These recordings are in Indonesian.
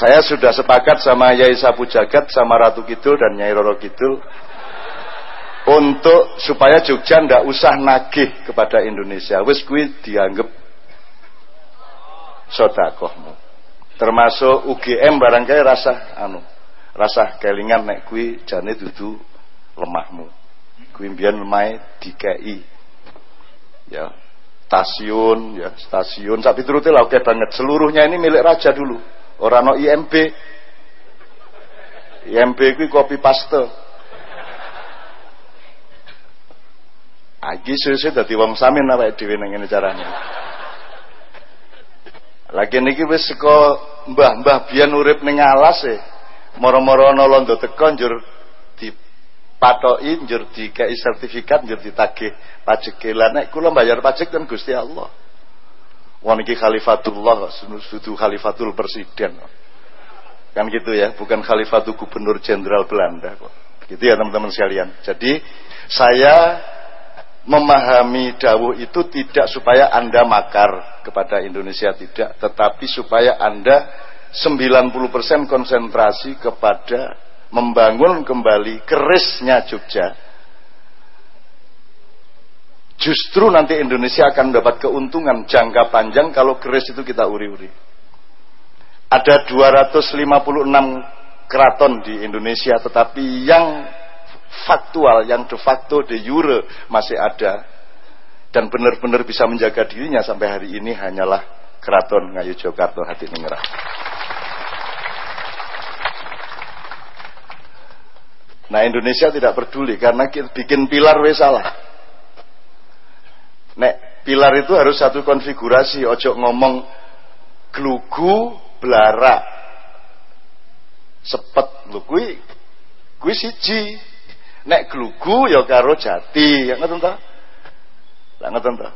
Saya sudah sepakat sama Yai Sapu Jagat, sama Ratu Kidul dan Nyai Roro Kidul untuk supaya Jogja ndak usah nagih kepada Indonesia. Wis kuwi dianggap sodakohmu. Termasuk UGM barangkali rasa anu, rasa kelingan nek kuwi jane dudu lemahmu. Kuwi mbiyen lemah DKI. Ya, stasiun ya, stasiun sak piturute lah oke banget. Seluruhnya ini milik raja dulu. Orang no IMB. IMB kuwi kopi paste. Agi suwe dadi wong samin awake dhewe nang ngene carane. Lagi niki wis saka mbah-mbah biyen urip ning alas e. Moro-moro ana londo teko njur dipatoki njur dikai sertifikat njur ditagih pajak. Lah nek kula bayar pajak kan Gusti Allah. Wah niki khalifatullah, sudu khalifatul presiden. Kan gitu ya, bukan khalifatul gubernur jenderal Belanda kok. Gitu ya teman-teman sekalian. Jadi saya memahami dawuh itu tidak supaya Anda makar kepada Indonesia tidak, tetapi supaya Anda 90% konsentrasi kepada membangun kembali kerisnya Jogja Justru nanti Indonesia akan mendapat keuntungan jangka panjang kalau keris itu kita uri-uri. Ada 256 keraton di Indonesia, tetapi yang faktual, yang de facto, de jure masih ada. Dan benar-benar bisa menjaga dirinya sampai hari ini hanyalah keraton Ngayu Jogarta Hati Ningrat. Nah Indonesia tidak peduli karena bikin pilar wes salah. Nek pilar itu harus satu konfigurasi, ojo ngomong glugu belara. Sepet lho kuwi kuwi siji. Nek glugu ya karo jati, ya ngoten ta? Lah ngoten ta?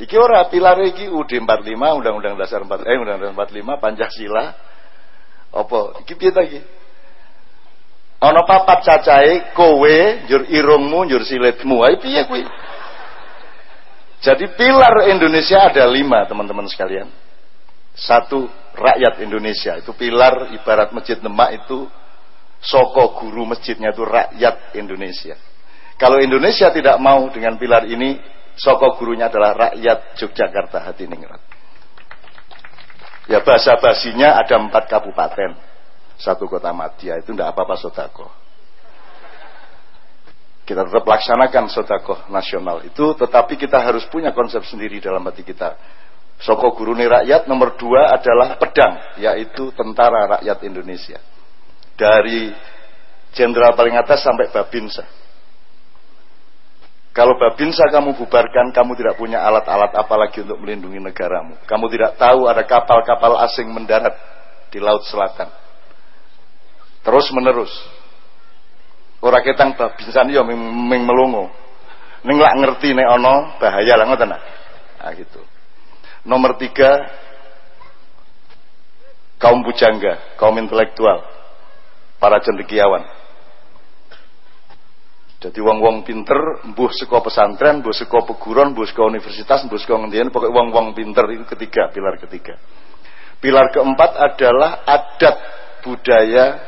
Iki ora pilar iki UD 45, Undang-Undang Dasar 4 eh Undang-Undang 45 Pancasila. Apa? Iki piye ta iki? Papat cacahe kowe njur irungmu njur silitmu. Ayo piye kuwi? Jadi pilar Indonesia ada lima teman-teman sekalian. Satu rakyat Indonesia itu pilar ibarat masjid Demak itu soko guru masjidnya itu rakyat Indonesia. Kalau Indonesia tidak mau dengan pilar ini, soko gurunya adalah rakyat Yogyakarta hati ningrat. Ya bahasa basinya ada empat kabupaten, satu kota Madia itu tidak apa-apa sodako kita tetap laksanakan sodakoh nasional itu tetapi kita harus punya konsep sendiri dalam hati kita. Soko Guruni Rakyat nomor dua adalah pedang yaitu tentara rakyat Indonesia. Dari jenderal paling atas sampai babinsa. Kalau babinsa kamu bubarkan kamu tidak punya alat-alat apalagi untuk melindungi negaramu. Kamu tidak tahu ada kapal-kapal asing mendarat di laut selatan. Terus menerus Ora ketang babisan ya ming melongo. Ning lak ngerti nek ana bahaya lah ngoten nah. gitu. Nomor tiga kaum bujangga, kaum intelektual, para cendekiawan. Jadi wong-wong pinter, mbuh saka pesantren, mbuh saka peguron, mbuh saka universitas, mbuh saka ngendian, pokoknya wong-wong pinter itu ketiga, pilar ketiga. Pilar keempat adalah adat budaya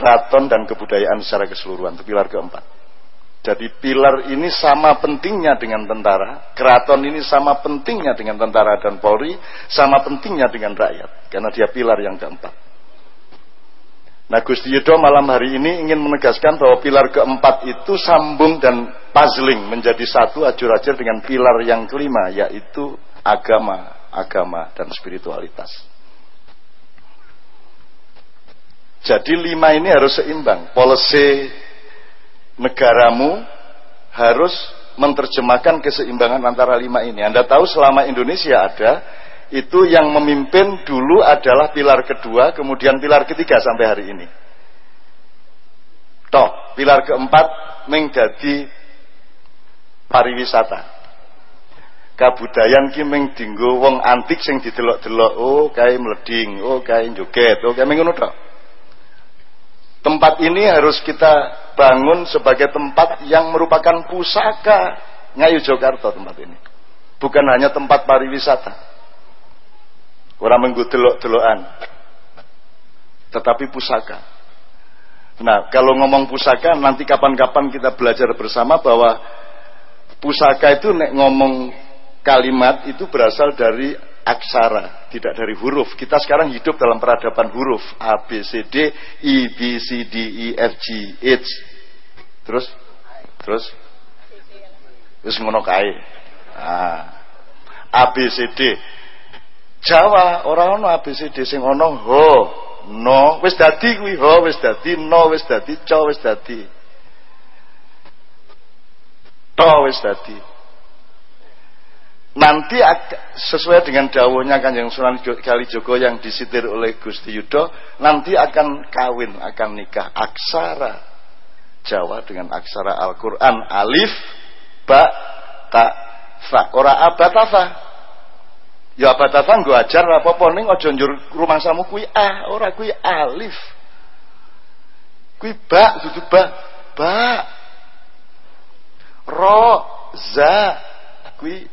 keraton dan kebudayaan secara keseluruhan itu pilar keempat. Jadi pilar ini sama pentingnya dengan tentara, keraton ini sama pentingnya dengan tentara dan Polri, sama pentingnya dengan rakyat, karena dia pilar yang keempat. Nah Gusti Yudo malam hari ini ingin menegaskan bahwa pilar keempat itu sambung dan puzzling menjadi satu ajur-ajur dengan pilar yang kelima yaitu agama, agama dan spiritualitas. Jadi lima ini harus seimbang. Polisi negaramu harus menerjemahkan keseimbangan antara lima ini. Anda tahu selama Indonesia ada, itu yang memimpin dulu adalah pilar kedua, kemudian pilar ketiga sampai hari ini. Toh, pilar keempat menjadi pariwisata. Kabudayan ki ming dinggo wong antik sing didelok-delok, oh kae mleding, oh kae joget, oh kae ngono tok. Tempat ini harus kita bangun sebagai tempat yang merupakan pusaka Ngayu Jakarta tempat ini. Bukan hanya tempat pariwisata. Orang menggu delok-delokan. Tetapi pusaka. Nah, kalau ngomong pusaka, nanti kapan-kapan kita belajar bersama bahwa pusaka itu nek ngomong kalimat itu berasal dari aksara, tidak dari huruf. Kita sekarang hidup dalam peradaban huruf. A, B, C, D, I, B, C, D, E, F, G, H. Terus? Terus? Terus ngono. Ah. A, B, C, D. Jawa ora ono ABCD sing ono ho, no, wis dadi kuwi ho, wis dadi no, wis dadi co, wis dadi. To wis dadi. Nanti sesuai dengan dawuhnya Kanjeng Sunan Kalijogo yang disitir oleh Gusti Yudo, nanti akan kawin, akan nikah aksara Jawa dengan aksara Al-Qur'an alif, ba, ta, fa. Ora abatafa, Ya batatan gue ajar apa-apa ning aja njur rumangsamu kuwi ah, ora kuwi alif. Kuwi ba dudu ba. Ba. Ro za kuwi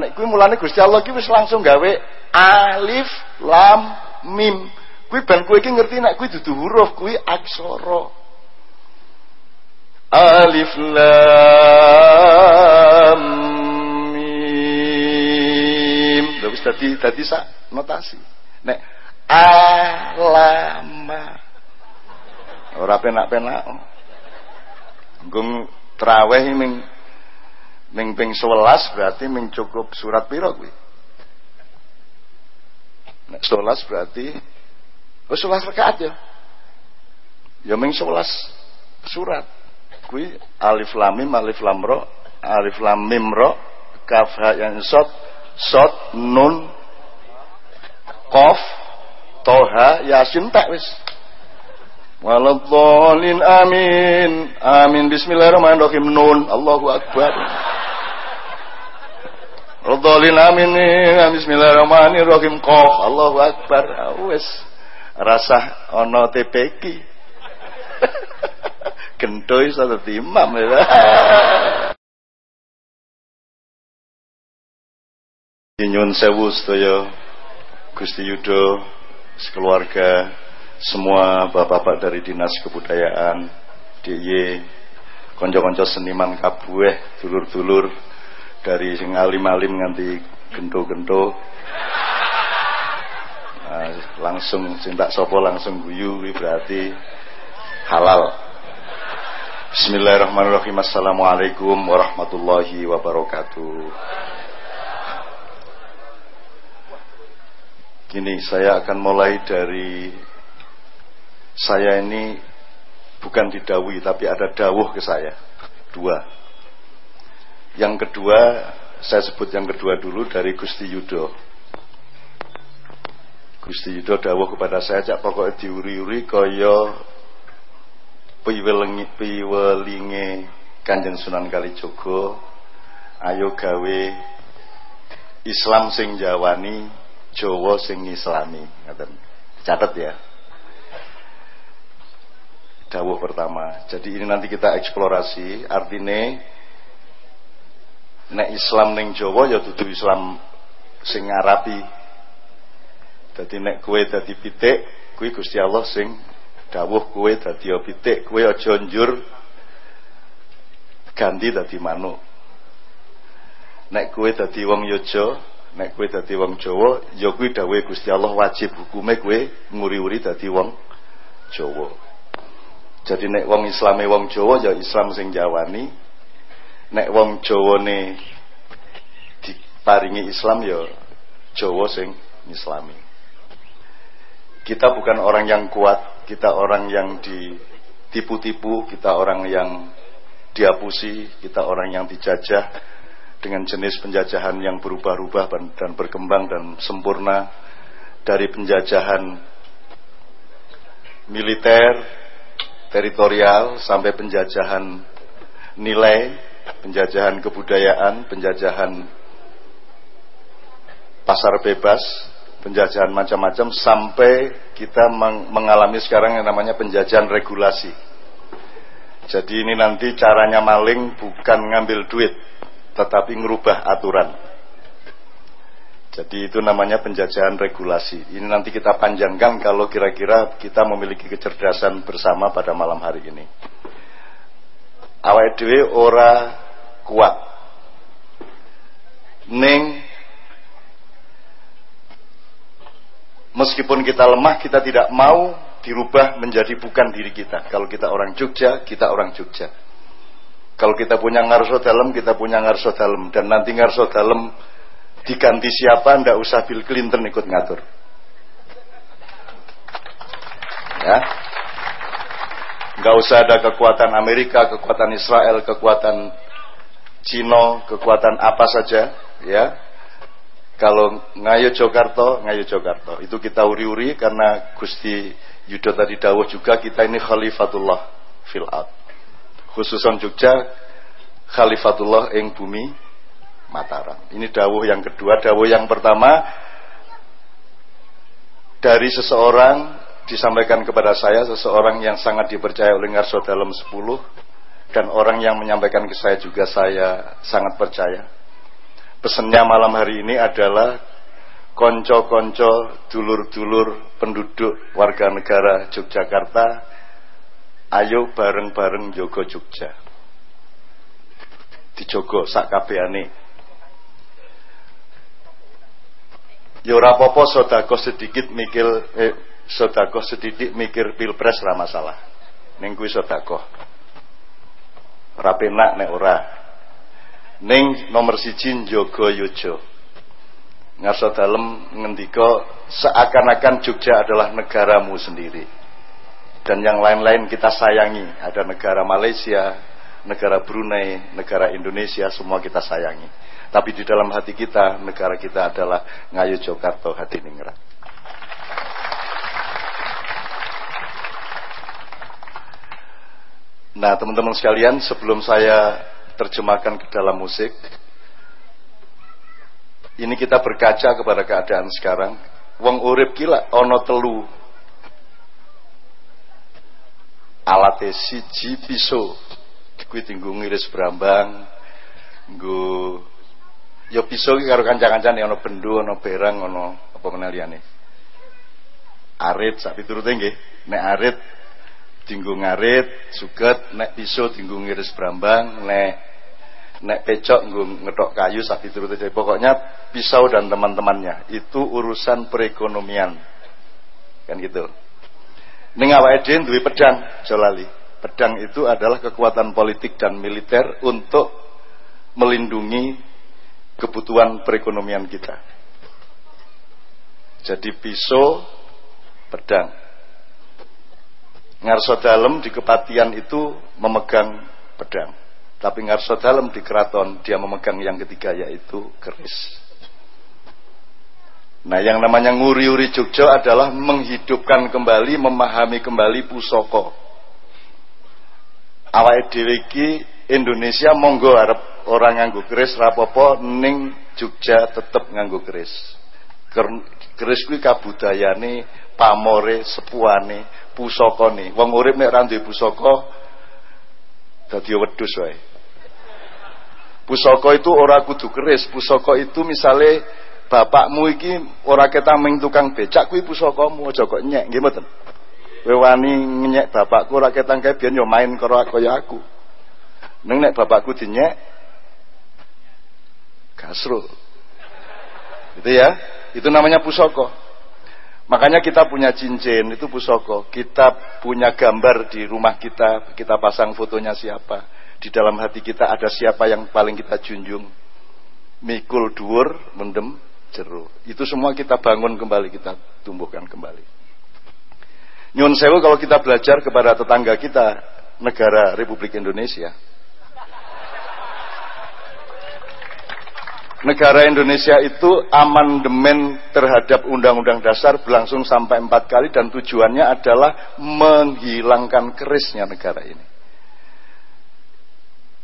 nek kuwi mulane Gusti Allah ki wis langsung gawe alif lam mim. Kuwi ben kowe iki ngerti nek kuwi dudu huruf kuwi aksara. Alif lam wis dadi dadi sak notasi. Nek alama ora penak-penak. Nggung traweh ming ming ping 11 berarti ming cukup surat piro kuwi? Nek 11 berarti oh 11 rakaat ya. Ya ming 11 surat. Kuwi alif lam mim alif lam ro alif lam mim kaf ha yang sot Sot, Nun, Kof, Toha, Yasin tak wis. Waladhalin amin. Amin bismillahirrahmanirrahim. Nun. Allahu akbar. Waladhalin amin. Bismillahirrahmanirrahim. Kof. Allahu akbar. Wis. Rasa ono TPK. Gendoy satu imam. Nyun sewu sedaya Gusti Yudo sekeluarga semua bapak-bapak dari Dinas Kebudayaan DIY konco-konco seniman kabueh dulur-dulur dari sing alim-alim nganti gento-gento nah, langsung cinta sopo langsung guyu berarti halal Bismillahirrahmanirrahim Assalamualaikum warahmatullahi wabarakatuh Gini, saya akan mulai dari saya ini bukan didawi tapi ada dawuh ke saya. Dua. Yang kedua, saya sebut yang kedua dulu dari Gusti Yudo. Gusti Yudo dawuh kepada saya, cak pokoknya diuri-uri kaya piwelinge Kanjeng Sunan Kalijogo ayo gawe Islam sing jawani Jawa sing Islami. Catat ya. Dawuh pertama. Jadi ini nanti kita eksplorasi. Artinya nek Islam ning Jawa ya dudu Islam sing Arabi jadi nek kue dadi pitik kue Gusti Allah sing dawuh kue dadi pitik kue aja njur ganti dadi manuk. Nek kue dadi wong yojo nek kowe dadi wong Jawa ya kuwi dawuhe Gusti Allah wajib hukume kowe nguri-uri dadi wong Jawa. Jadi nek wong Islame wong Jawa ya Islam sing jawani nek wong Jawane diparingi Islam ya Jawa sing Islami. Kita bukan orang yang kuat kita orang yang ditipu-tipu kita orang yang diapusi kita orang yang dijajah dengan jenis penjajahan yang berubah-ubah dan berkembang dan sempurna. Dari penjajahan militer, teritorial sampai penjajahan nilai, penjajahan kebudayaan, penjajahan pasar bebas, penjajahan macam-macam sampai kita mengalami sekarang yang namanya penjajahan regulasi. Jadi ini nanti caranya maling bukan ngambil duit, tetapi ngerubah aturan. Jadi itu namanya penjajahan regulasi. Ini nanti kita panjangkan kalau kira-kira kita memiliki kecerdasan bersama pada malam hari ini. Awal dhewe ora kuat. Ning meskipun kita lemah kita tidak mau dirubah menjadi bukan diri kita. Kalau kita orang Jogja, kita orang Jogja. Kalau kita punya ngarso dalam, kita punya ngarso dalam. Dan nanti ngarso dalam diganti siapa ndak usah Bill Clinton ikut ngatur ya nggak usah ada kekuatan Amerika kekuatan Israel kekuatan Cina kekuatan apa saja ya kalau ngayo Jogarto ngayo Jogarto itu kita uri-uri karena Gusti Yudo tadi dawuh juga kita ini khalifatullah fil khususan Jogja khalifatullah ing bumi Mataram. Ini dawuh yang kedua. Dawuh yang pertama dari seseorang disampaikan kepada saya seseorang yang sangat dipercaya oleh Ngarso dalam 10 dan orang yang menyampaikan ke saya juga saya sangat percaya. Pesannya malam hari ini adalah konco-konco dulur-dulur penduduk warga negara Yogyakarta ayo bareng-bareng jogo Jogja dijogo sak kabehane Ya ora sedikit mikir eh, sedekah sedikit mikir pilpres ra masalah. Ning kuwi sedekah. Ora penak nek ora. Ning nomor siji njaga yojo. Ngarsa dalem ngendika seakan-akan Jogja adalah negaramu sendiri. Dan yang lain-lain kita sayangi. Ada negara Malaysia, negara Brunei, negara Indonesia, semua kita sayangi. Tapi di dalam hati kita, negara kita adalah Ngayu Jogarta hati Nah teman-teman sekalian sebelum saya terjemahkan ke dalam musik Ini kita berkaca kepada keadaan sekarang. Wong urip kila ono telu Alate siji piso Kuwi tinggung ngiris berambang Nggo ya bisa ki karo kanca-kancane ana bendu ana berang ana apa meneh arit sak piturute nggih. Nek arit dinggo ngarit suget nek pisau dinggo ngiris brambang nek nek pecok nggo ngethok kayu sak piturute pokoknya pisau dan teman-temannya itu urusan perekonomian kan gitu ning awake dhewe duwe pedang jolali pedang itu adalah kekuatan politik dan militer untuk melindungi kebutuhan perekonomian kita. Jadi pisau, pedang. Ngarso dalam di kepatian itu memegang pedang. Tapi ngarso dalam di keraton dia memegang yang ketiga yaitu keris. Nah yang namanya nguri-uri Jogja adalah menghidupkan kembali, memahami kembali pusoko. Awal dhewe Indonesia monggo harap orang nganggo keris rapopo ning Jogja tetep nganggo keris. Keris kuwi kabudayane, pamore, sepuane, pusakane. Wong urip nek ora duwe pusaka dadi wedhus wae. Pusaka itu ora kudu keris, pusaka itu misale bapakmu iki ora ketaming tukang becak kuwi pusakamu aja kok nyek nggih mboten. Kowe wani nyek bapakku ora ketang biyen yo main karo kaya aku. Neng nek bapakku dinyek kasrul. Itu ya, itu namanya pusoko. Makanya kita punya cincin, itu pusoko. Kita punya gambar di rumah kita, kita pasang fotonya siapa. Di dalam hati kita ada siapa yang paling kita junjung. Mikul dhuwur, mendem jeru. Itu semua kita bangun kembali, kita tumbuhkan kembali. Nyun sewu kalau kita belajar kepada tetangga kita, negara Republik Indonesia, negara Indonesia itu amandemen terhadap undang-undang dasar berlangsung sampai empat kali dan tujuannya adalah menghilangkan kerisnya negara ini.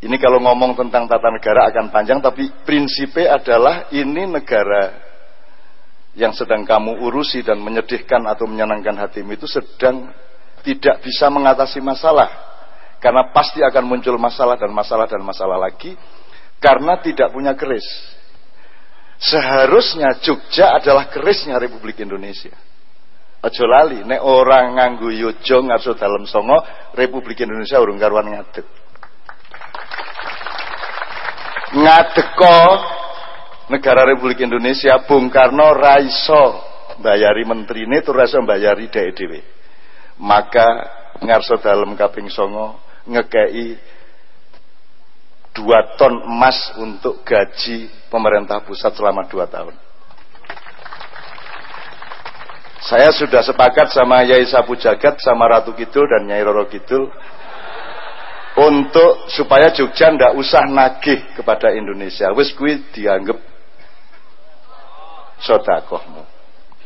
Ini kalau ngomong tentang tata negara akan panjang, tapi prinsipnya adalah ini negara yang sedang kamu urusi dan menyedihkan atau menyenangkan hatimu itu sedang tidak bisa mengatasi masalah. Karena pasti akan muncul masalah dan masalah dan masalah lagi karena tidak punya keris. Seharusnya Jogja adalah kerisnya Republik Indonesia. Aja lali, nek orang nganggu yojo ngarso dalam songo, Republik Indonesia urung karuan ngadeg. Ngadeko negara Republik Indonesia Bung Karno raiso bayari menteri ini tuh raiso bayari dewe Maka ngarso dalam kaping songo ngekei dua ton emas untuk gaji pemerintah pusat selama dua tahun. Saya sudah sepakat sama Yai Sapu Jagat, sama Ratu Kidul dan Nyai Roro Kidul untuk supaya Jogja ndak usah nagih kepada Indonesia. Wis kuwi dianggap sodakohmu.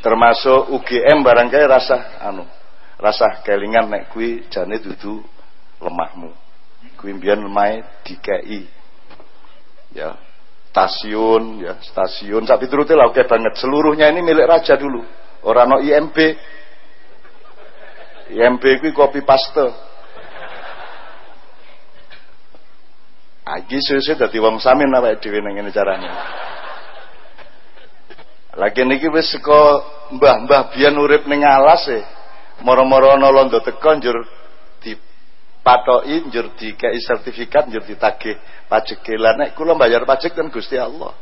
Termasuk UGM barangkali rasa anu, rasa kelingan nek kuwi jane dudu lemahmu. Kuwi mbiyen lemah dikei. Ya, stasiun ya stasiun sapi turutnya lah oke banget seluruhnya ini milik raja dulu orang no IMB IMB itu kopi paste Agi susu dadi wong samin apa dhewe nang ngene carane. Lagi niki wis saka mbah-mbah biyen urip ning alas e. Moro-moro ana londo teko dipatoki njur dikei sertifikat njur ditagih pajak lah nek kula bayar pajak kan Gusti Allah.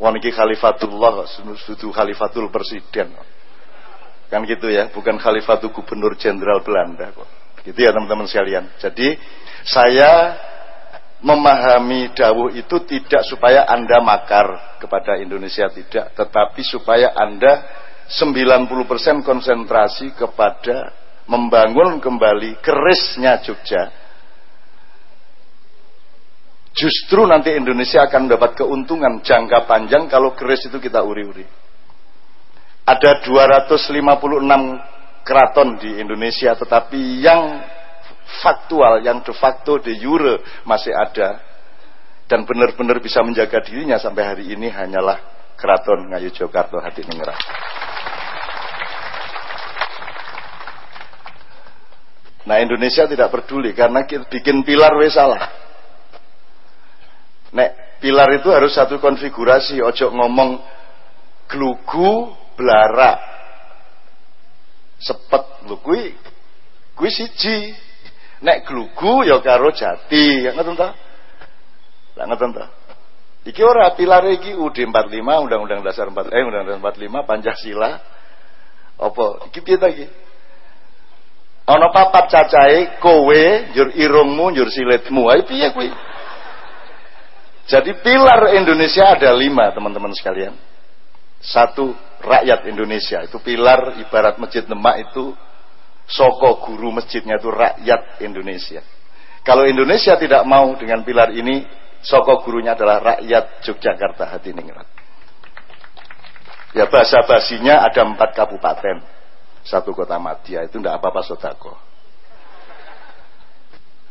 Wong khalifatullah, sudu khalifatul presiden. Kan gitu ya, bukan khalifatul gubernur jenderal Belanda kok. Gitu ya teman-teman sekalian. Jadi saya memahami dawuh itu tidak supaya Anda makar kepada Indonesia tidak, tetapi supaya Anda 90% konsentrasi kepada membangun kembali kerisnya Jogja. Justru nanti Indonesia akan mendapat keuntungan jangka panjang kalau keris itu kita uri-uri. Ada 256 keraton di Indonesia, tetapi yang faktual, yang de facto de jure masih ada dan benar-benar bisa menjaga dirinya sampai hari ini hanyalah Keraton Ngayu Jogarta Hati Ningrat. Nah Indonesia tidak peduli karena bikin pilar wes salah. Nek pilar itu harus satu konfigurasi, ojo ngomong glugu belara sepet lu kui kui siji Nek glugu ya karo jati, ya ngoten ta? Lah ngoten ta? Iki ora pilar iki UD 45, Undang-Undang Dasar 4 eh Undang-Undang 45 Pancasila. Apa? Iki piye ta iki? Ana papat cacahe kowe njur irungmu njur silitmu. Piye kuwi? Jadi pilar Indonesia ada lima teman-teman sekalian. Satu rakyat Indonesia itu pilar ibarat masjid Demak itu Soko guru masjidnya itu rakyat Indonesia. Kalau Indonesia tidak mau dengan pilar ini, soko gurunya adalah rakyat Yogyakarta hati ningrat. Ya bahasa basinya ada empat kabupaten, satu kota Madia itu tidak apa-apa sodako.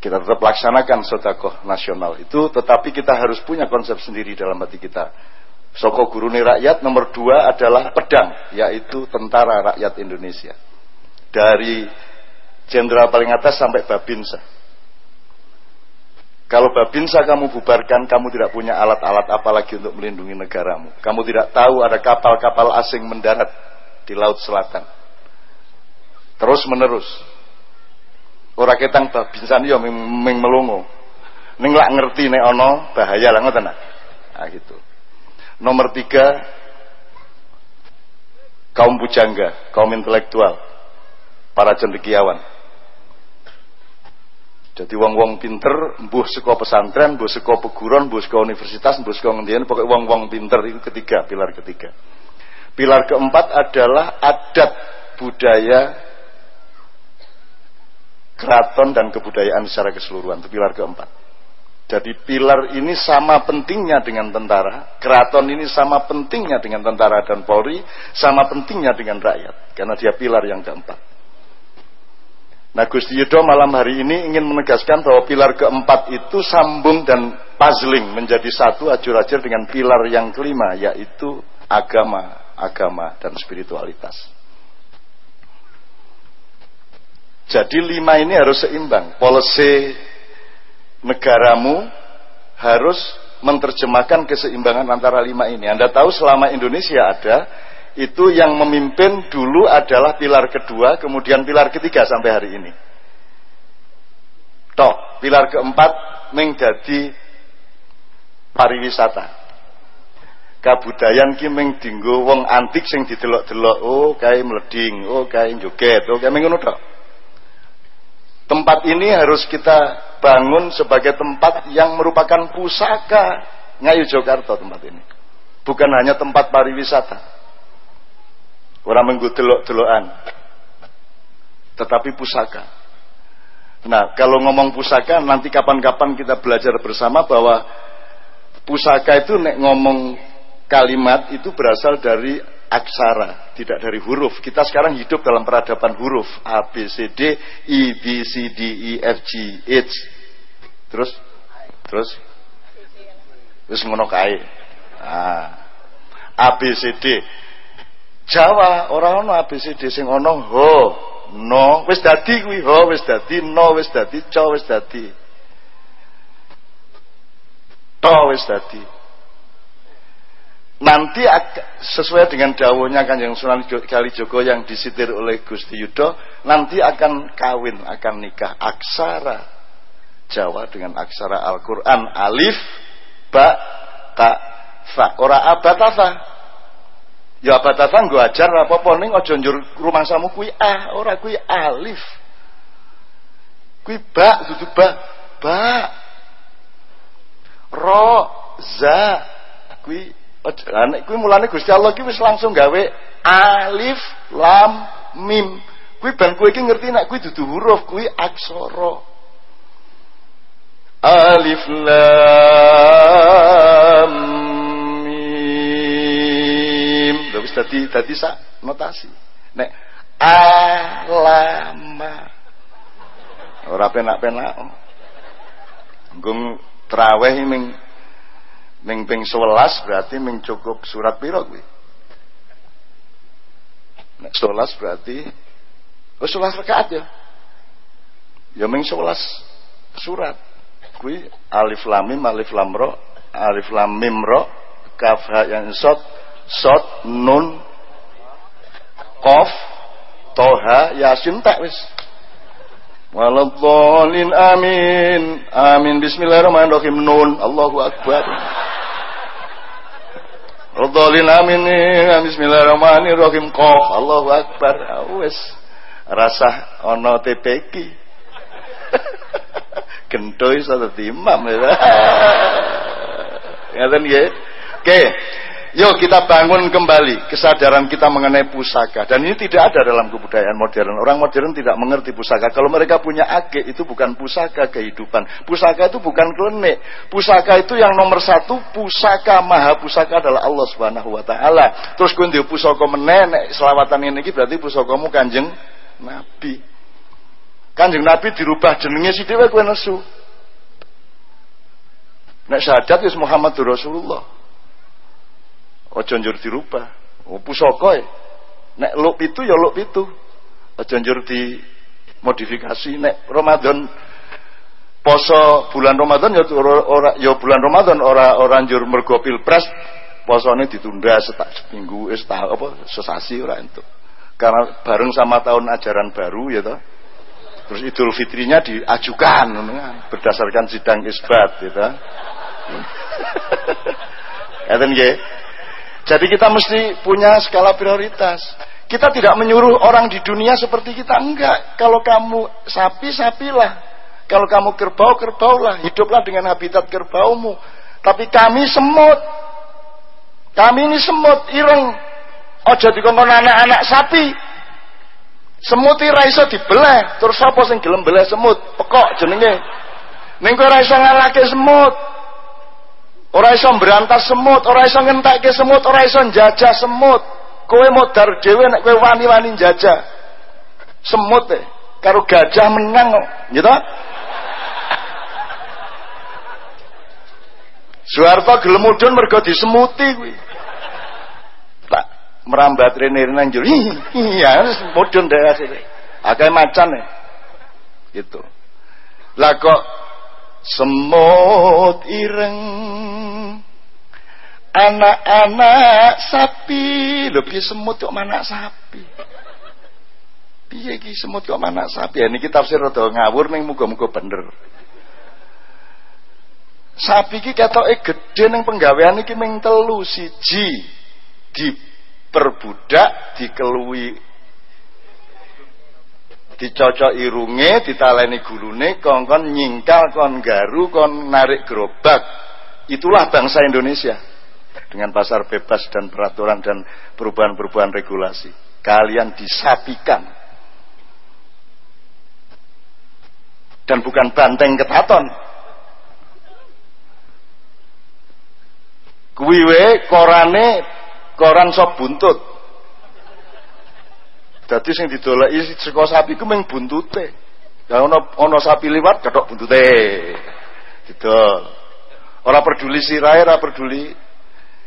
Kita tetap laksanakan sodako nasional itu, tetapi kita harus punya konsep sendiri dalam hati kita. Soko guru rakyat nomor dua adalah pedang, yaitu tentara rakyat Indonesia dari jenderal paling atas sampai babinsa. Kalau babinsa kamu bubarkan, kamu tidak punya alat-alat apalagi untuk melindungi negaramu. Kamu tidak tahu ada kapal-kapal asing mendarat di Laut Selatan. Terus menerus. Orang ketang babinsa ini ming melongo. Ning lak ngerti nek ono bahaya lah ngoten Nah gitu. Nomor tiga kaum bujangga, kaum intelektual para cendekiawan. Jadi wong-wong pinter, mbuh saka pesantren, mbuh saka peguron, mbuh saka universitas, mbuh saka ngendian, pokoknya wong-wong pinter itu ketiga, pilar ketiga. Pilar keempat adalah adat budaya keraton dan kebudayaan secara keseluruhan. Itu pilar keempat. Jadi pilar ini sama pentingnya dengan tentara, keraton ini sama pentingnya dengan tentara dan Polri, sama pentingnya dengan rakyat, karena dia pilar yang keempat. Nah Gusti Yudo malam hari ini ingin menegaskan bahwa pilar keempat itu sambung dan puzzling menjadi satu ajur-ajur dengan pilar yang kelima yaitu agama, agama dan spiritualitas. Jadi lima ini harus seimbang. Polisi negaramu harus menerjemahkan keseimbangan antara lima ini. Anda tahu selama Indonesia ada, itu yang memimpin dulu adalah pilar kedua, kemudian pilar ketiga sampai hari ini. Toh, pilar keempat menjadi pariwisata. Kabudayan ki ming dinggo wong antik sing didelok-delok, oh kae meleding, oh kae joget, oh kae ngono tok. Tempat ini harus kita bangun sebagai tempat yang merupakan pusaka Ngayu Jakarta tempat ini. Bukan hanya tempat pariwisata. Orang minggu delok-delokan. Tetapi pusaka. Nah, kalau ngomong pusaka, nanti kapan-kapan kita belajar bersama bahwa pusaka itu nek ngomong kalimat itu berasal dari aksara, tidak dari huruf. Kita sekarang hidup dalam peradaban huruf A B C D E B C D E F G H. Terus terus wis ngono. Ah. A B C D. Jawa ora ono A B C D sing ono ho, no, wis dadi kuwi ho, wis dadi no, wis dadi co, wis dadi. To wis dadi nanti sesuai dengan dawuhnya Kanjeng Sunan Kalijogo yang disitir oleh Gusti Yudo nanti akan kawin akan nikah. Aksara Jawa dengan aksara Al-Qur'an. Alif ba ta fa. Ora abatafa ya abatafa nggo ajar apa-apa. Ning aja njur rumangsamu kuwi a ora kuwi alif. Kuwi ba dudu ba. Ba. Ro za kuwi Nek kuwi mulane Gusti Allah ki wis langsung gawe alif lam mim. Kuwi ben kowe iki ngerti nek kuwi dudu huruf, kuwi aksara. Alif lam mim. Lha wis dadi dadi sak notasi. Nek alama. Ora penak-penak. Nggung traweh ming Ning ping 11 berarti ming cukup surat piro kuwi? Nek 11 berarti oh 11 rakaat ya. Ya ming 11 surat. Kuwi alif lam mim alif lam ro alif lam mim ro kaf ha yang sot sot nun qaf toha yasin tak wis Waladhalin amin. Amin. Bismillahirrahmanirrahim. Nun. Allahu Akbar. Rodolin amin Bismillahirrahmanirrahim. Kof Allahu Akbar. Wes. Rasa ono TPK Gendoy satu timam Ngerti ya. Oke Yuk kita bangun kembali kesadaran kita mengenai pusaka dan ini tidak ada dalam kebudayaan modern. Orang modern tidak mengerti pusaka. Kalau mereka punya age itu bukan pusaka kehidupan. Pusaka itu bukan klenik. Pusaka itu yang nomor satu pusaka maha pusaka adalah Allah Subhanahu Wa Taala. Terus kundi pusaka menenek selawatan ini berarti pusakamu kanjeng Nabi. Kanjeng Nabi dirubah jenenge si dewa kue nesu. Nek syahadat Muhammadur Rasulullah. Aja njur dirubah. Oh, pusaka e. Nek luk pitu ya luk pitu. Aja njur di modifikasi nek Ramadan poso bulan Ramadan ya ora ya bulan Ramadan ora ora njur mergo pilpres posone ditunda setak seminggu eh setahun apa sesasi ora entuk. Karena bareng sama tahun ajaran baru ya toh. Terus Idul Fitrinya diajukan berdasarkan sidang isbat gitu. Eten nggih. Jadi kita mesti punya skala prioritas. Kita tidak menyuruh orang di dunia seperti kita. Enggak. Kalau kamu sapi, sapilah. Kalau kamu kerbau, kerbaulah. Hiduplah dengan habitat kerbaumu. Tapi kami semut. Kami ini semut, ireng. Ojo dikongkon anak-anak sapi. Semut ira iso dibelah. Terus apa sing gelem belah semut? Pekok jenenge. Ning kowe ora ngalahke semut. Ora iso berantas semut, ora iso ngentekke semut, ora iso njajah semut. Kowe modar dhewe nek kowe wani-wani njajah. Semut e karo gajah menang gitu. Soeharto gelem mudhun mergo. Tak merambat rene nang njur. Iya, mudhun dhewe akhire. Akeh macan e. Gitu. Lah kok semut ireng. Anak-anak sapi. Lebih semut kok mana sapi? Piye iki semut kok mana sapi? Ya niki tafsir rada ngawur ning muga-muga bener. Sapi iki ketoke gedhe ning penggawean iki ming telu siji. Diperbudak dikelui dicocok irunge ditaleni gulune kongkon nyingkal kon garu kon narik gerobak. Itulah bangsa Indonesia. Dengan pasar bebas dan peraturan dan perubahan-perubahan regulasi. Kalian disapikan. Dan bukan banteng ketaton. Kuwiwe korane koran sop buntut Dadi sing didoleki saka sapi ku mung buntute. Ya ana ana sapi liwat kethok buntute. Didol. Ora peduli sirahe, ora peduli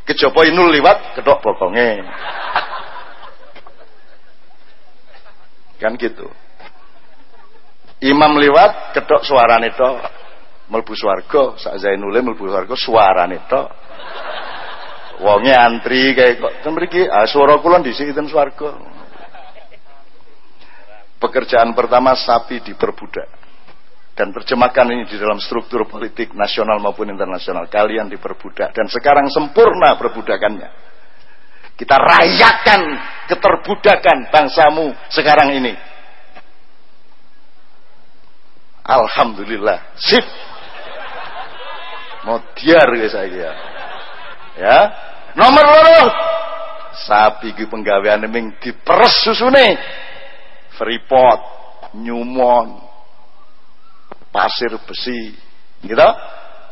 kejaba inul liwat kethok bokonge. Kan gitu. Imam liwat ketok suarane tok. Mlebu swarga, sak Zainule mlebu swarga suarane tok. Wonge antri kayak kok ten mriki ah swara kula dhisik ten swarga. Pekerjaan pertama sapi diperbudak. Dan terjemahkan ini di dalam struktur politik nasional maupun internasional. Kalian diperbudak. Dan sekarang sempurna perbudakannya. Kita rayakan keterbudakan bangsamu sekarang ini. Alhamdulillah. Sip. Modiar guys saya ya. Ya. Nomor loro. Sapi ki penggaweane ming diperes susune Freeport, Newmont, pasir besi, gitu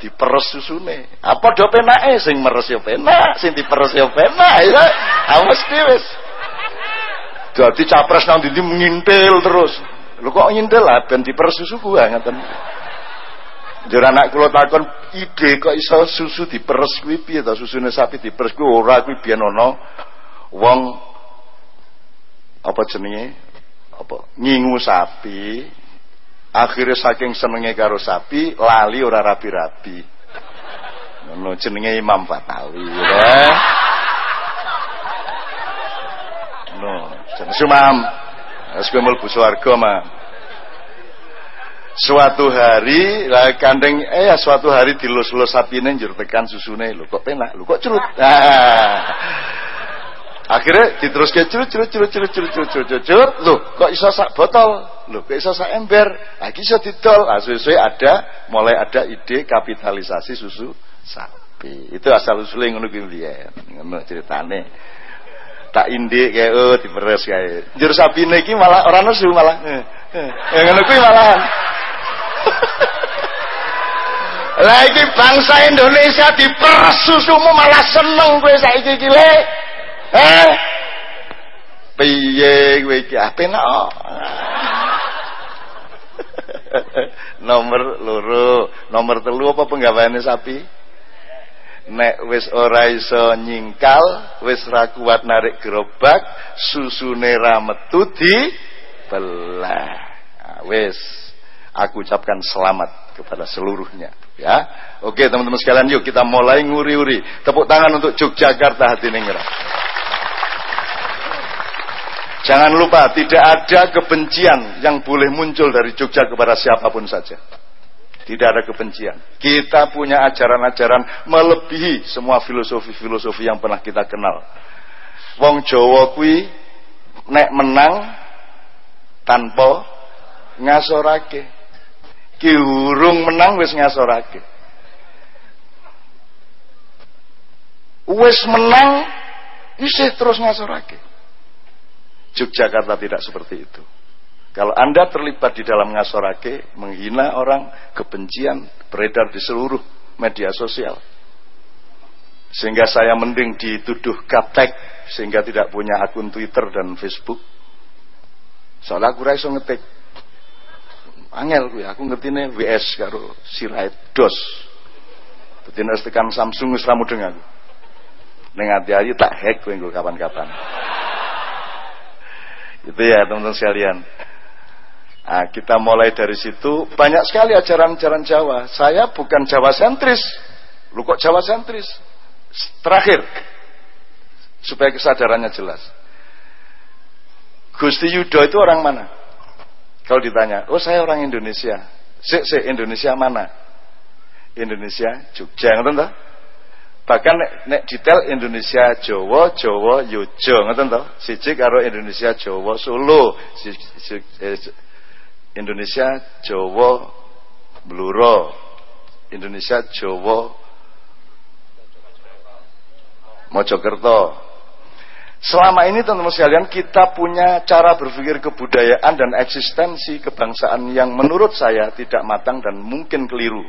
diperes susune. Apa do penake sing meres ya penak, sing diperes ya penak ya. Ah mesti wis. Dadi capres nang ndi ngintil terus. Lho kok ngintil lah ben diperes susu gua ngoten. Jur anak kula takon ide kok iso susu diperes kuwi piye ta susune sapi diperes kuwi ora kuwi biyen ana wong apa jenenge apa? Ngingu sapi akhirnya saking senenge karo sapi lali ora rapi-rapi. Ngono jenenge Imam Fatawi ya. No jenenge Imam wis kowe mlebu swarga mah suatu hari lah kandeng eh ya suatu hari dilus-lus sapine njur tekan susune lho kok penak? Lho kok curut nah Akhirnya diteruskan curut curut curut curut curut curut curut curut curut. Loh, kok iso sak botol? Loh, kok iso sak ember? Lagi iso didol. Nah, sesuai ada mulai ada ide kapitalisasi susu sapi. Itu asal usulnya ngono kuwi biyen. Ngono ceritane. Tak indi kayak oh diperes kayak. Jur sapi iki malah orang nesu malah. Eh ngono malahan. Lagi bangsa Indonesia diperes susumu malah seneng gue saiki iki Eh? Piye kowe iki apenak? Ah, nomor loro, nomor telu apa penggaweane sapi? Nek wis ora iso nyingkal, wis ra kuat narik gerobak, susune ra metu di belah. Nah, wis aku ucapkan selamat kepada seluruhnya ya. Oke teman-teman sekalian yuk kita mulai nguri-uri. Tepuk tangan untuk Yogyakarta hati ningrat. Jangan lupa, tidak ada kebencian yang boleh muncul dari Jogja kepada siapa pun saja. Tidak ada kebencian. Kita punya ajaran-ajaran melebihi semua filosofi-filosofi yang pernah kita kenal. Wong Jawa kui nek menang tanpa ngasorake. Ki urung menang wis ngasorake. Wis menang isih terus ngasorake. Yogyakarta tidak seperti itu. Kalau Anda terlibat di dalam ngasorake, menghina orang, kebencian beredar di seluruh media sosial. Sehingga saya mending dituduh kaptek sehingga tidak punya akun Twitter dan Facebook. Soalnya aku raiso ngetik. Angel gue, aku ngertine WS karo sirait dos. Nek tekan Samsung ramu dengan aku. Ning tak hack kowe kapan-kapan. Itu ya teman-teman sekalian. Nah, kita mulai dari situ banyak sekali ajaran-ajaran Jawa. Saya bukan Jawa sentris. Lu kok Jawa sentris? Terakhir supaya kesadarannya jelas. Gusti Yudo itu orang mana? Kalau ditanya, oh saya orang Indonesia. Si, si Indonesia mana? Indonesia Jogja, ngerti? Bahkan nek, nek detail Indonesia Jawa, Jawa Yojo, ngerti toh? Siji karo Indonesia Jawa Solo, eh, Indonesia Jawa Bluro Indonesia Jawa Mojokerto Selama ini teman-teman sekalian kita punya cara berpikir kebudayaan dan eksistensi kebangsaan yang menurut saya tidak matang dan mungkin keliru.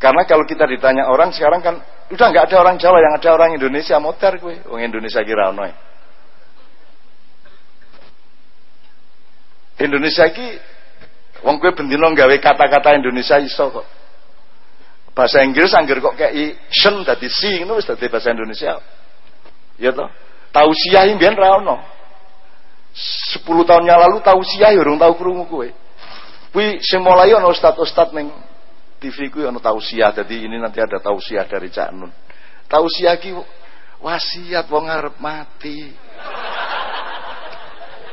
Karena kalau kita ditanya orang sekarang kan udah nggak ada orang Jawa yang ada orang Indonesia motor gue, orang Indonesia kira ono. Indonesia ki Wong kue bendino gawe kata-kata Indonesia iso kok. Bahasa Inggris angger kok kayak shen dadi si ngono wis bahasa Indonesia. Ya toh? Tausiah mbiyen ra ono. 10 tahun yang lalu tausiah ya urung tau krungu kowe. Kuwi sing mulai ustad-ustad ning TV kuwi ono tausiah dadi ini nanti ada tausiah dari Cak Nun. Tausiah ki wasiat wong arep mati.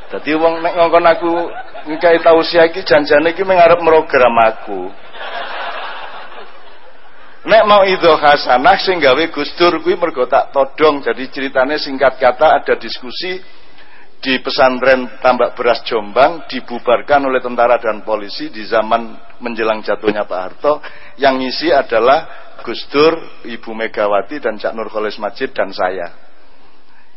Dadi wong nek ngongkon aku ngkai tausiah iki janjane iki mengarep program aku. Nek mau itu hasanah sing gawe Gus Dur kuwi mergo tak todong. Jadi ceritanya singkat kata ada diskusi di pesantren Tambak Beras Jombang dibubarkan oleh tentara dan polisi di zaman menjelang jatuhnya Pak Harto. Yang ngisi adalah Gus Dur, Ibu Megawati dan Cak Nur Kholis Majid dan saya.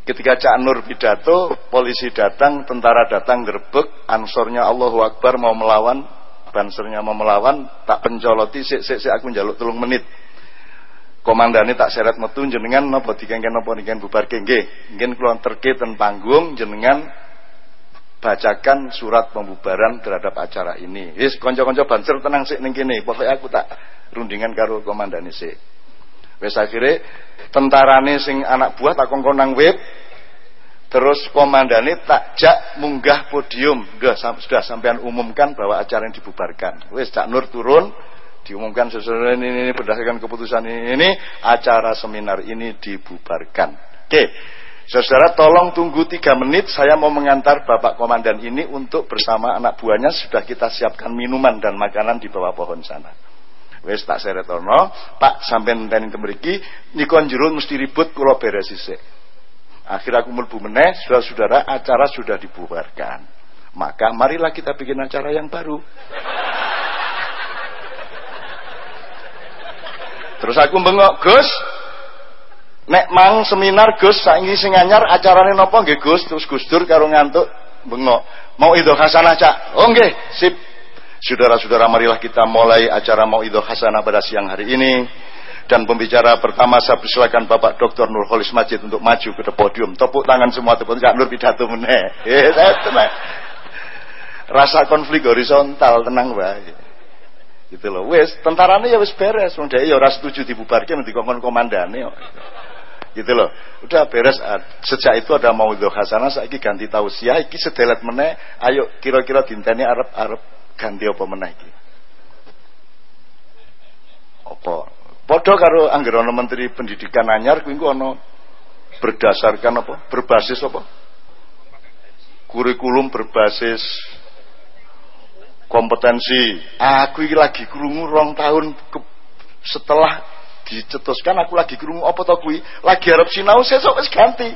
Ketika Cak Nur pidato, polisi datang, tentara datang gerbek, ansornya Allahu Akbar mau melawan, bansernya mau melawan, tak pencoloti, sik sik sik aku njaluk telung menit. Komandane tak seret metu jenengan napa dikengken napa niken bubar kengge. Nggih kula terke ten panggung jenengan bacakan surat pembubaran terhadap acara ini. Wis kanca-kanca banser tenang sik ning kene, pokoke aku tak rundingan karo komandane sik. Wis akhire tentarane sing anak buah tak kongkon nang web terus komandane tak jak munggah podium sudah sudah sampean umumkan bahwa acara yang dibubarkan wis Cak Nur turun diumumkan sesuai ini, ini berdasarkan keputusan ini, ini acara seminar ini dibubarkan oke Saudara tolong tunggu tiga menit saya mau mengantar Bapak Komandan ini untuk bersama anak buahnya sudah kita siapkan minuman dan makanan di bawah pohon sana Wes tak seretono, Pak sampean teni temriki nikon jero mesti ribut kula beres sisik. Akhir aku mlebu meneh, saudara-saudara, acara sudah dibubarkan. Maka marilah kita bikin acara yang baru. Terus aku bengok, Gus, nek mang seminar Gus saiki sing anyar acarane napa nggih Gus? Terus Gus Dur karo ngantuk bengok. Mau itu hasanah, Cak? Oh sip. Saudara-saudara marilah kita mulai acara Mauidho Hasanah pada siang hari ini. Dan pembicara pertama saya persilakan Bapak Dr. Nurholis Majid untuk maju ke podium. Tepuk tangan semua tepuk tangan Nur pidato meneh. Eh. Rasa konflik horizontal tenang bae. Gitu loh. Wes, tentaranya ya wis beres. Wong ya ora setuju dibubarkan nanti kongkon komandane Gitu loh. Udah beres. Ah, sejak itu ada Mauidho Hasanah saiki ganti tausiah iki sedelet meneh. Ayo kira-kira dinteni arep-arep ganti apa meneh iki apa padha karo anggere ana menteri pendidikan anyar kuwi ana berdasarkan apa berbasis apa kurikulum berbasis kompetensi aku iki lagi krungu rong tahun ke, setelah dicetuskan aku lagi krungu apa to kuwi lagi arep sinau sesuk wis ganti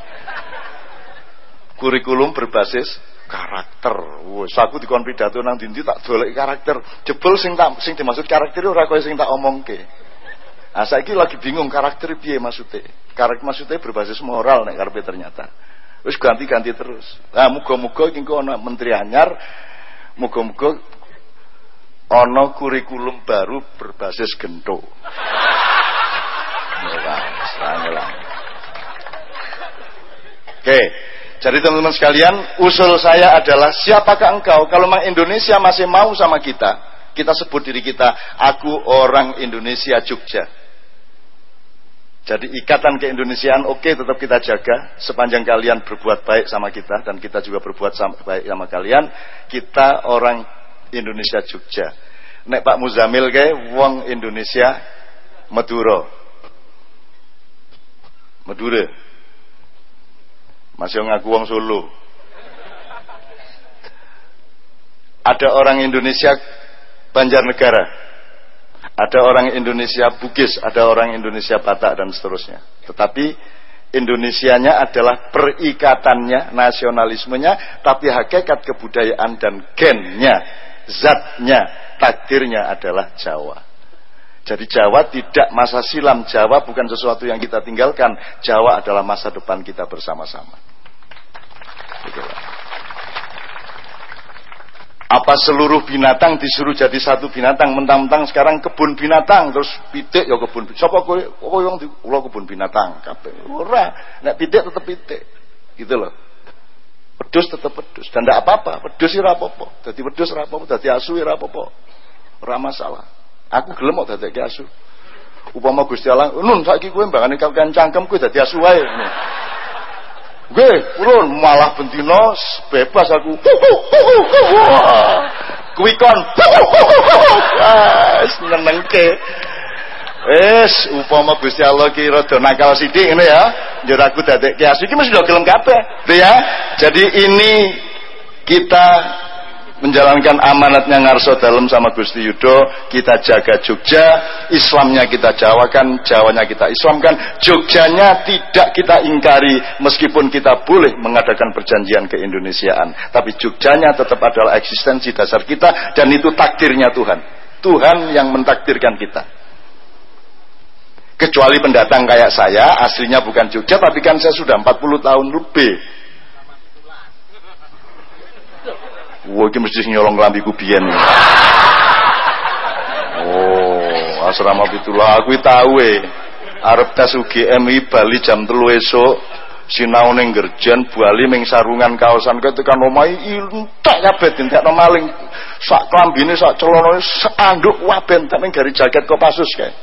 kurikulum berbasis karakter. Wes aku dikon pidato nang dindi tak dolek karakter. Jebul sing tak sing dimaksud karakter ora kaya sing tak omongke. Ah saiki lagi bingung karakter piye maksudnya. Karakter maksudnya berbasis moral nek karepe ternyata. Wis ganti-ganti terus. Nah muga-muga iki ana menteri anyar muga-muga ana kurikulum baru berbasis gento. Oke. Okay. Jadi teman-teman sekalian, usul saya adalah siapakah engkau? Kalau memang Indonesia masih mau sama kita, kita sebut diri kita, aku orang Indonesia Jogja. Jadi ikatan keindonesiaan oke okay, tetap kita jaga sepanjang kalian berbuat baik sama kita dan kita juga berbuat sama, baik sama kalian. Kita orang Indonesia Jogja. Nek Pak Muzamil ke wong Indonesia Madura. Madura. Masih ngaku wong Solo. Ada orang Indonesia Banjarnegara. Ada orang Indonesia Bugis, ada orang Indonesia Batak dan seterusnya. Tetapi Indonesianya adalah perikatannya, nasionalismenya, tapi hakikat kebudayaan dan gennya, zatnya, takdirnya adalah Jawa. Jadi Jawa tidak masa silam, Jawa bukan sesuatu yang kita tinggalkan, Jawa adalah masa depan kita bersama-sama. Gitu. Apa seluruh binatang disuruh jadi satu binatang? Mentang-mentang sekarang kebun binatang terus pitik ya kebun siapa kowe? Kowe ulah kebun binatang kabeh. Ora. Nek pitik tetep pitik. Gitu loh pedus tetep pedus. Dan tidak apa-apa pedus ora apa-apa. Dadi pedus ora apa-apa dadi asu ora aku gelem kok dadi asu. Upama Gusti Allah nun saiki kowe mbangane kakean cangkem kowe dadi asu wae. Gue, urun malah bentino bebas aku. Kuikon. Wis nyenengke. Wis upama Gusti Allah ki rada nakal sithik ngene ya. Njur aku dadekke asu iki mesti do gelem kabeh. Ya. Jadi ini kita menjalankan amanatnya Ngarso dalam sama Gusti Yudo kita jaga Jogja Islamnya kita jawakan Jawanya kita Islamkan Jogjanya tidak kita ingkari meskipun kita boleh mengadakan perjanjian keindonesiaan tapi Jogjanya tetap adalah eksistensi dasar kita dan itu takdirnya Tuhan Tuhan yang mentakdirkan kita kecuali pendatang kayak saya aslinya bukan Jogja tapi kan saya sudah 40 tahun lebih. Wah, ini mesti nyolong lambi kubian. Oh, asrama pitulah aku tahu eh. Arab tes UGM Bali jam telu esok sinau ning Gerjen Bali ming sarungan kaosan. Ke tekan omahe entek kabeh dintekno maling. Sak klambine sak celana sak anduk wae entek ning gari jaket kok pasus kae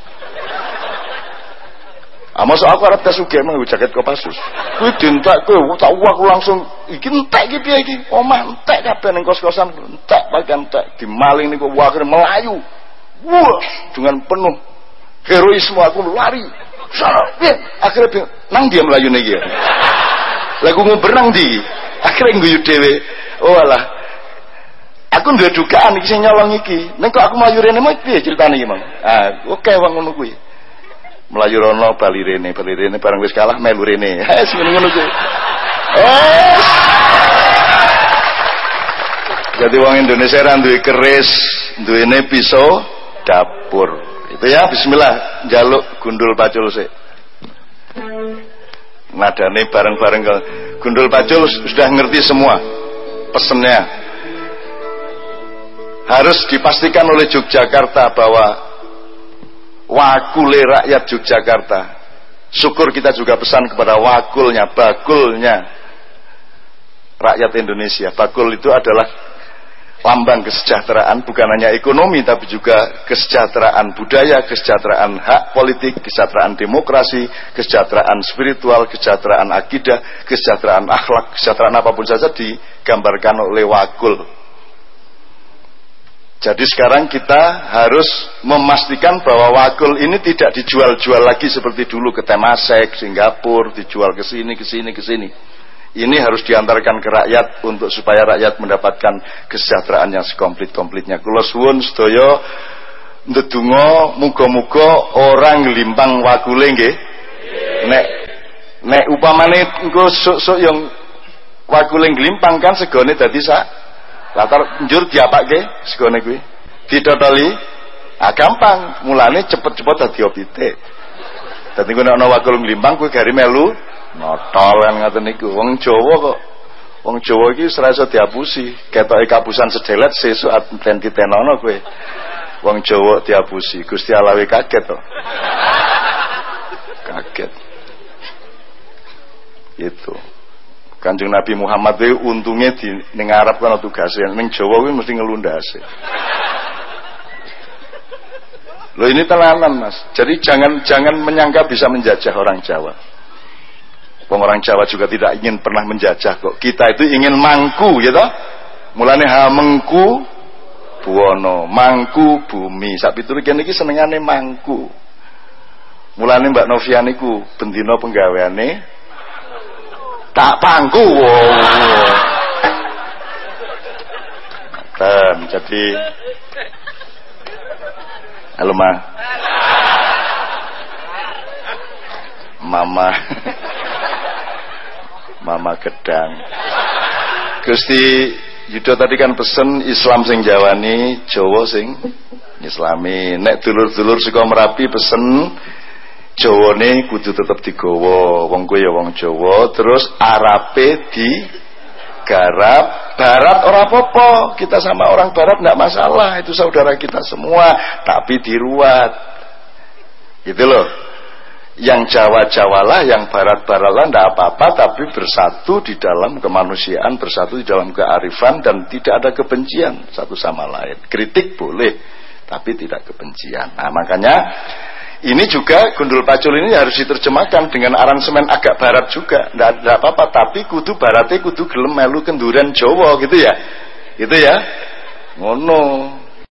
Ah masa aku arep tes uga emang jaket Kopassus. Kuwi dientek kowe tak aku langsung iki entek iki piye iki? Omah entek kabeh ning kos-kosan entek bagian entek dimaling niku akhir melayu. Wah, dengan penuh heroisme aku lari. Sampai akhirnya nang dia melayu nih ya. Lagu nguber nang di. Akhirnya guyu dhewe. Oh alah. Aku ndek dugaan iki sing nyolong iki. Nek kok aku melayu rene mau piye ceritane iki, Mang? Ah, oke wong ngono kuwi. Melayu rono bali rene, bali rene bareng wis kalah melu rene. Wis ngono-ngono kuwi. Eh. Jadi wong Indonesia ra duwe keris, duwene pisau dapur. Itu ya bismillah jaluk gundul pacul sik. Nadane bareng-bareng gundul pacul sudah ngerti semua pesennya. Harus dipastikan oleh Yogyakarta bahwa wakule rakyat Yogyakarta. Syukur kita juga pesan kepada wakulnya, bagulnya rakyat Indonesia. Bagul itu adalah lambang kesejahteraan bukan hanya ekonomi tapi juga kesejahteraan budaya, kesejahteraan hak politik, kesejahteraan demokrasi, kesejahteraan spiritual, kesejahteraan akidah, kesejahteraan akhlak, kesejahteraan apa pun saja digambarkan oleh wakul jadi sekarang kita harus memastikan bahwa wakul ini tidak dijual-jual lagi seperti dulu ke Temasek, Singapura, dijual ke sini, ke sini, ke sini. Ini harus diantarkan ke rakyat untuk supaya rakyat mendapatkan kesejahteraan yang sekomplit-komplitnya. Kula suwun sedaya ndedonga muga-muga orang limpang wakule nggih. Nek nek upamane engko sok-sok yang wakule glimpang kan segone dadi sak Latar njur diapake segone kuwi? Didodoli. Ah gampang, mulane cepet-cepet dadi pitik. Dadi nek ana wakul nglimbang kuwi gari melu notol kan ngoten niku. Wong Jawa kok Wong Jawa iki serasa diapusi, ketoke kapusan sedelet sesuk den titenono kowe. Wong Jawa diapusi, Gusti Allah kaget to. kaget. Itu. Kanjeng Nabi Muhammad itu untungnya di ning Arab kan tugasnya, ning Jawa kuwi mesti ngelundase. Loh ini tenanan mas. Jadi jangan jangan menyangka bisa menjajah orang Jawa. Orang Jawa juga tidak ingin pernah menjajah kok. Kita itu ingin mangku, ya toh? Mulane ha mengku buwono mangku bumi sak pituru kene senengane mangku mulane Mbak Novian iku bendina penggaweane tak pangku wow. Dan jadi. Halo Ma. Mama. Mama gedang. Gusti Yudo tadi kan pesen Islam sing Jawani Jawa sing Islami. Nek dulur-dulur saka Merapi pesen Jawane kudu tetep digawa wong kuwi ya wong Jawa terus Arabe di garap barat orang popo kita sama orang barat tidak masalah itu saudara kita semua tapi diruat gitu loh yang Jawa-Jawalah, yang Barat-Baratlah tidak apa-apa, tapi bersatu di dalam kemanusiaan, bersatu di dalam kearifan, dan tidak ada kebencian satu sama lain. Kritik boleh, tapi tidak kebencian. Nah, makanya ini juga gundul pacul ini harus diterjemahkan dengan aransemen agak barat juga. Tidak apa-apa, tapi kudu baratnya kudu gelem melu kenduran Jawa gitu ya. Gitu ya. Ngono.